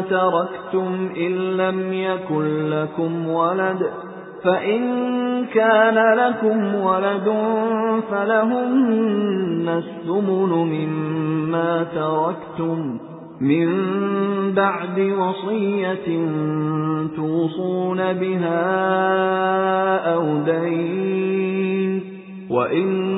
تَرَكْتُمْ إِن لَّمْ يَكُن لَّكُمْ وَلَدٌ فَإِن كَانَ لَكُمْ وَلَدٌ فَلَهُنَّ الثُّمُنُ مِمَّا تَرَكْتُمْ. مِن بَعْدِ وَصِيَّةٍ تُوصُونَ بِهَا أَوْ دَيْنٍ وَإِن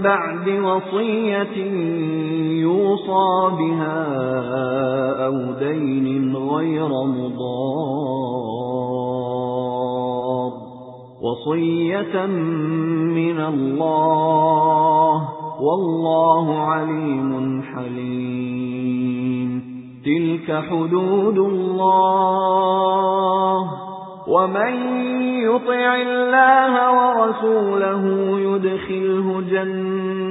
بَعْدِ وَصِيَّةٍ يُوصَى بِهَا أَوْ دَيْنٍ غَيْرَ مُضَارٍّ. وَصِيَّةً مِنَ اللَّهِ وَاللَّهُ عَلِيمٌ حَلِيمٌ. تِلْكَ حُدُودُ اللَّهِ. وَمَن يُطِعِ اللَّهَ وَرَسُولَهُ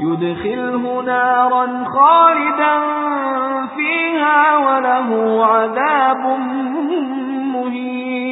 يدخله نارا خالدا فيها وله عذاب مهين.